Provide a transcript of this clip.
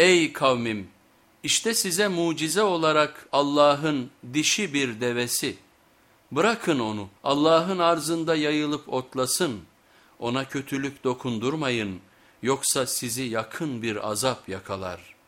Ey kavmim! İşte size mucize olarak Allah'ın dişi bir devesi. Bırakın onu Allah'ın arzında yayılıp otlasın. Ona kötülük dokundurmayın yoksa sizi yakın bir azap yakalar.''